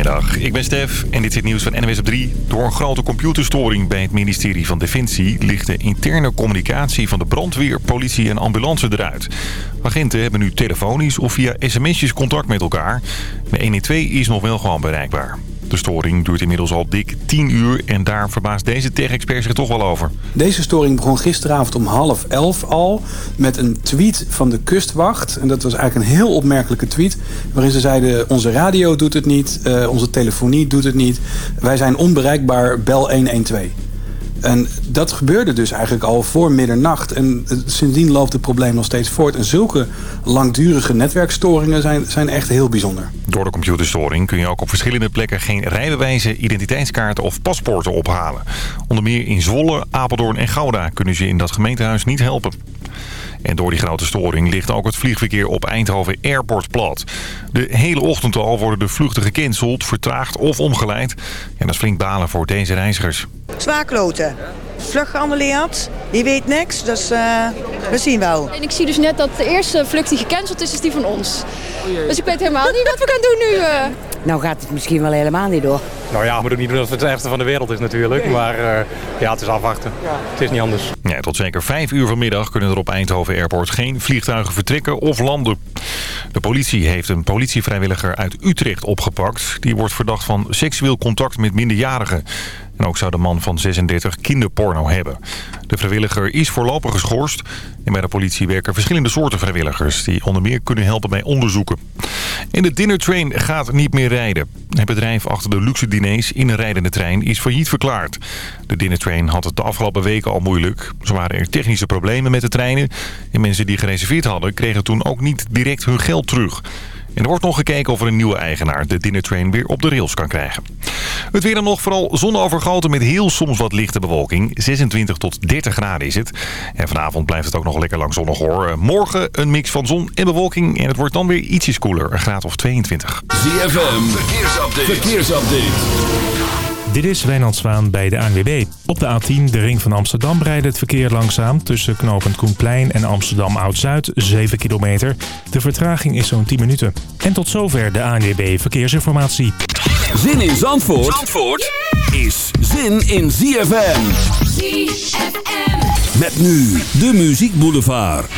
Goedemiddag, ik ben Stef en dit is het nieuws van NWS op 3. Door een grote computerstoring bij het ministerie van Defensie... ligt de interne communicatie van de brandweer, politie en ambulance eruit. Agenten hebben nu telefonisch of via sms'jes contact met elkaar. De 112 is nog wel gewoon bereikbaar. De storing duurt inmiddels al dik 10 uur en daar verbaast deze tech-expert zich toch wel over. Deze storing begon gisteravond om half elf al met een tweet van de kustwacht. En dat was eigenlijk een heel opmerkelijke tweet. Waarin ze zeiden onze radio doet het niet, uh, onze telefonie doet het niet. Wij zijn onbereikbaar, bel 112. En dat gebeurde dus eigenlijk al voor middernacht. En sindsdien loopt het probleem nog steeds voort. En zulke langdurige netwerkstoringen zijn, zijn echt heel bijzonder. Door de computerstoring kun je ook op verschillende plekken geen rijbewijzen, identiteitskaarten of paspoorten ophalen. Onder meer in Zwolle, Apeldoorn en Gouda kunnen ze in dat gemeentehuis niet helpen. En door die grote storing ligt ook het vliegverkeer op Eindhoven Airport plat. De hele ochtend al worden de vluchten gecanceld, vertraagd of omgeleid. En dat is flink balen voor deze reizigers. Zwaar kloten. Vlucht geannuleerd. Je weet niks, dus uh, we zien wel. En ik zie dus net dat de eerste vlucht die gecanceld is, is die van ons. Dus ik weet helemaal niet wat we gaan doen nu. Uh. Nou gaat het misschien wel helemaal niet door. Nou ja, we moeten niet doen dat het het ergste van de wereld is natuurlijk. Maar uh, ja, het is afwachten. Ja. Het is niet anders. Ja, tot zeker vijf uur vanmiddag kunnen er op Eindhoven Airport geen vliegtuigen vertrekken of landen. De politie heeft een politievrijwilliger uit Utrecht opgepakt. Die wordt verdacht van seksueel contact met minderjarigen. En ook zou de man van 36 kinderporno hebben. De vrijwilliger is voorlopig geschorst. En bij de politie werken verschillende soorten vrijwilligers... die onder meer kunnen helpen bij onderzoeken. En de dinnertrain gaat niet meer rijden. Het bedrijf achter de luxe diners in een rijdende trein is failliet verklaard. De dinnertrain had het de afgelopen weken al moeilijk. Zo waren er technische problemen met de treinen. En mensen die gereserveerd hadden kregen toen ook niet direct hun geld terug. En er wordt nog gekeken of er een nieuwe eigenaar de dinnertrain weer op de rails kan krijgen. Het weer dan nog vooral zonovergoten met heel soms wat lichte bewolking. 26 tot 30 graden is het. En vanavond blijft het ook nog lekker lang zonnig hoor. Morgen een mix van zon en bewolking. En het wordt dan weer ietsjes koeler. Een graad of 22. ZFM, verkeersupdate. verkeersupdate. Dit is Wijnand Zwaan bij de ANWB. Op de A10, de ring van Amsterdam, rijdt het verkeer langzaam... tussen knooppunt Koenplein en Amsterdam Oud-Zuid, 7 kilometer. De vertraging is zo'n 10 minuten. En tot zover de ANWB Verkeersinformatie. Zin in Zandvoort, Zandvoort is zin in ZFM. ZFM. Met nu de Muziek Boulevard.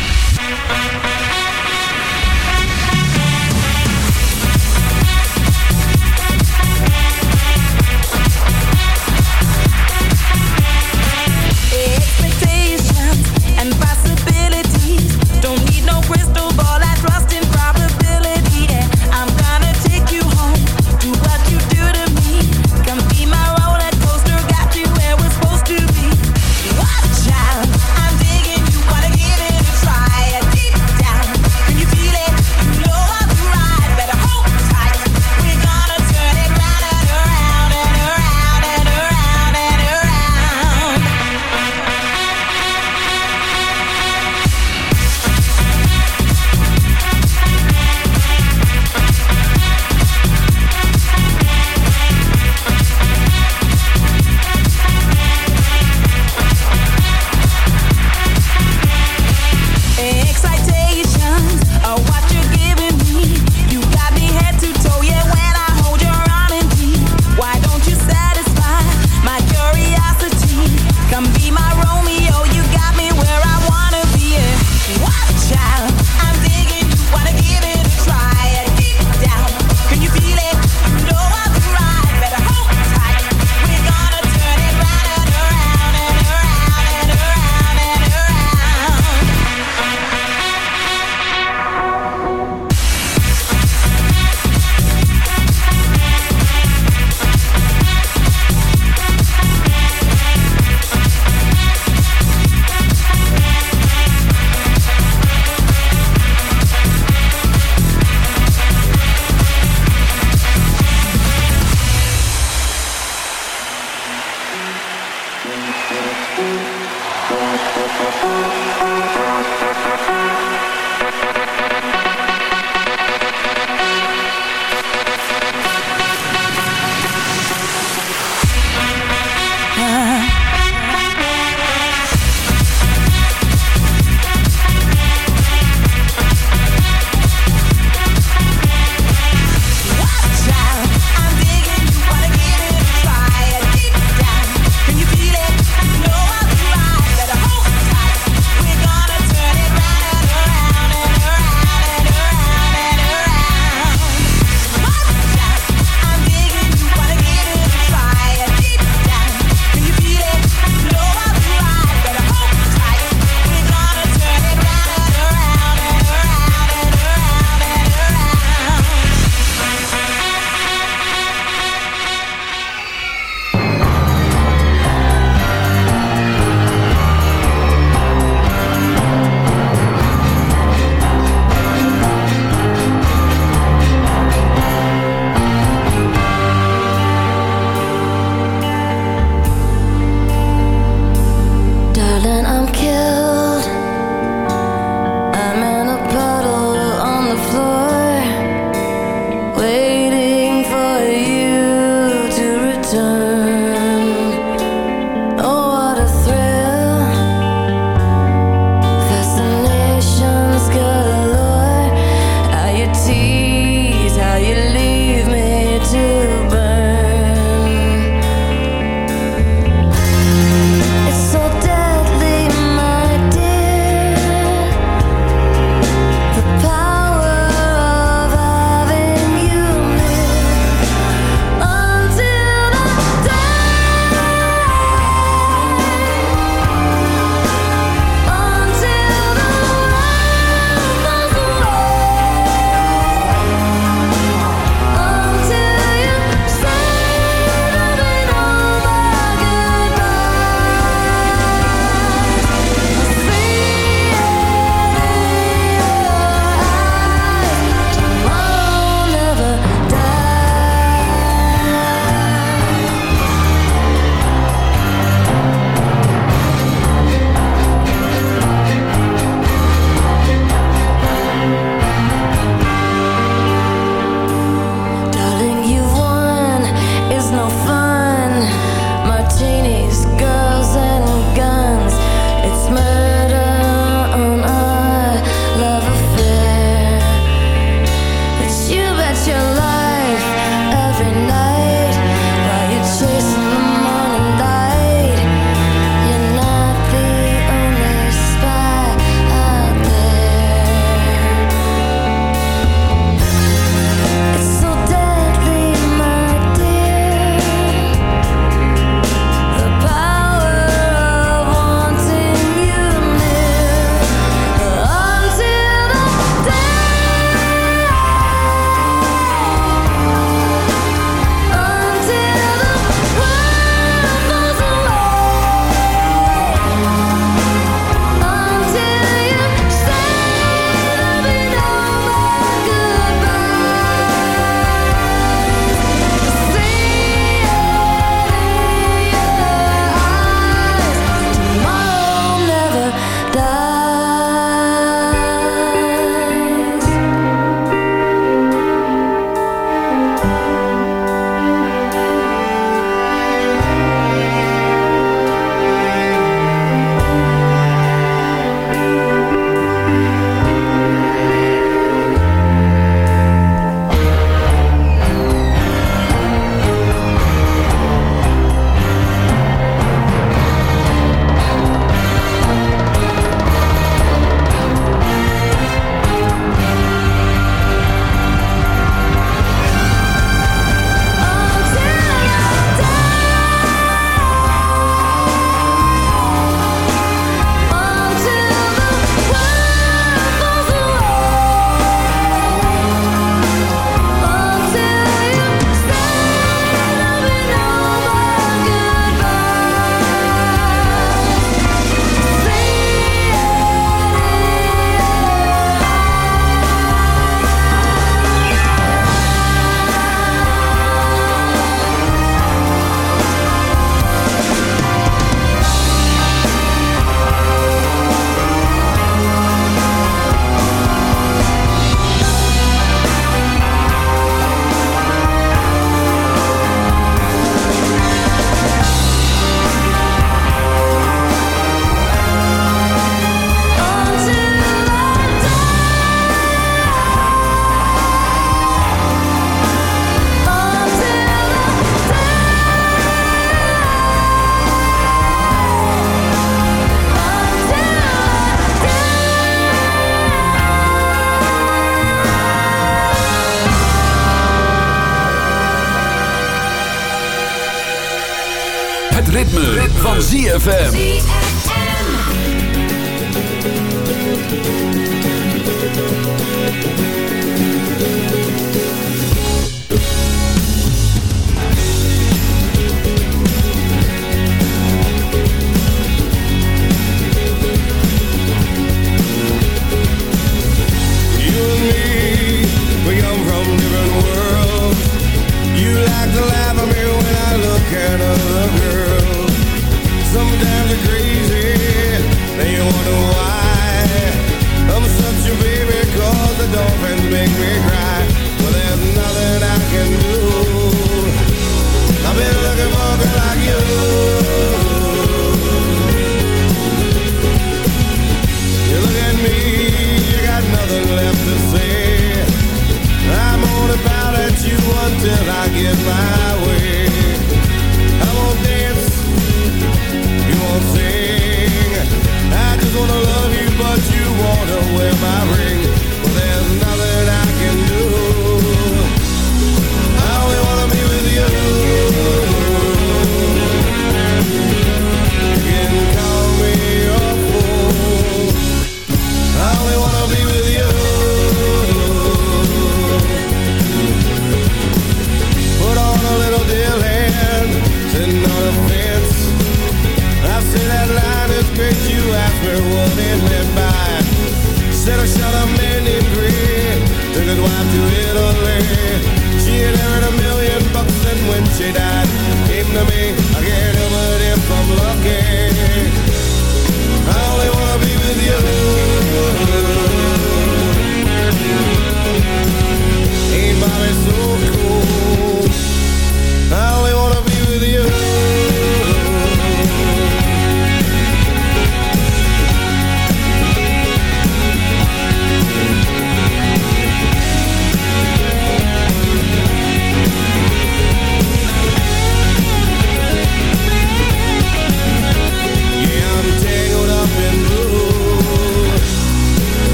get by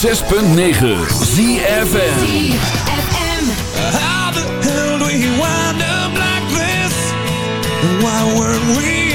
106.9 ZFN How the hell do we wind up like this? Why weren't we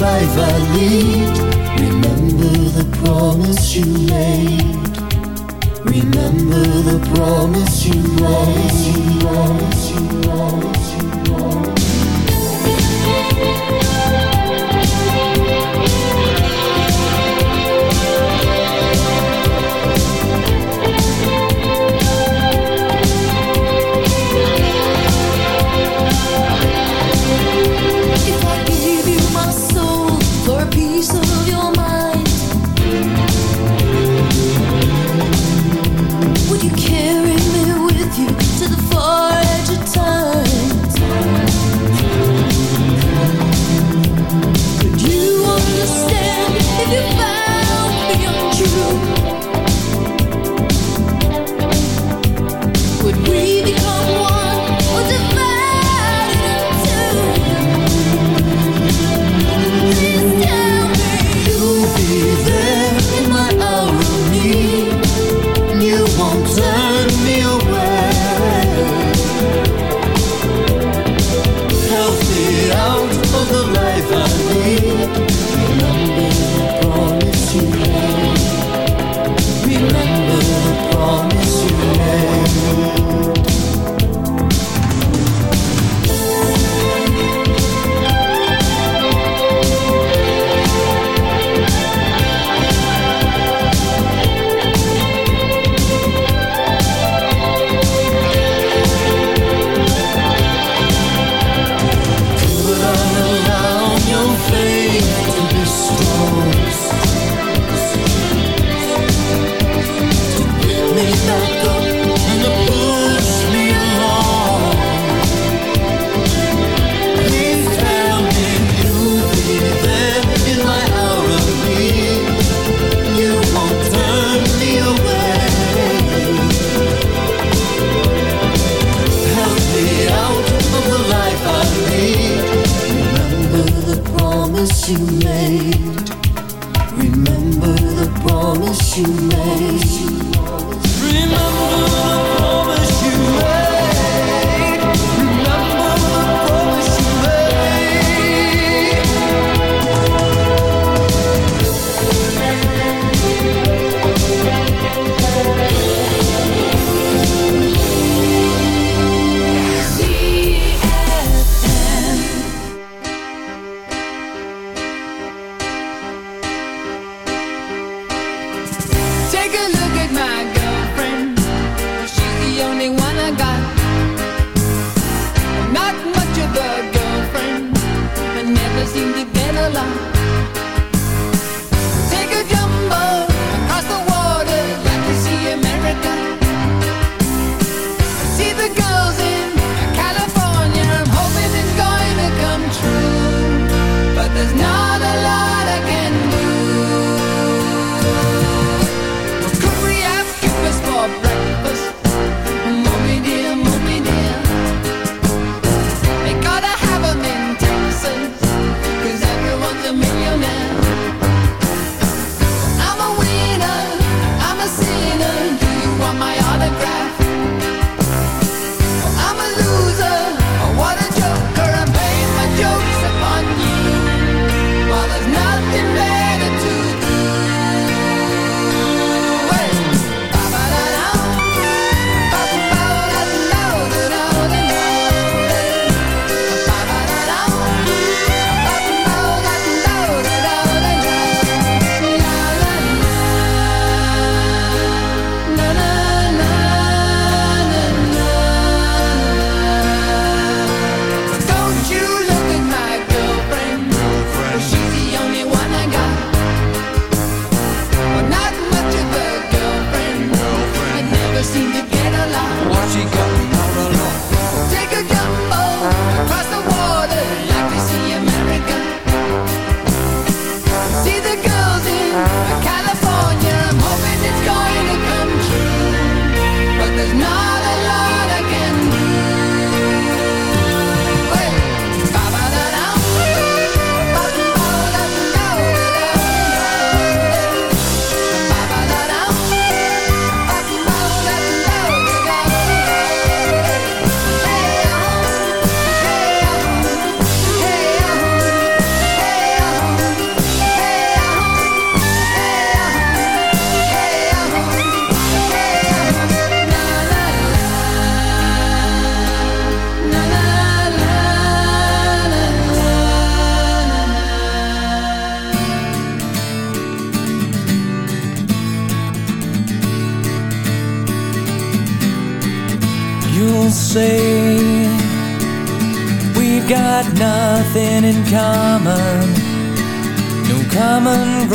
life I lead. Remember the promise you made. Remember the promise you made. Promise you, promise you, promise you, promise you.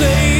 say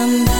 somebody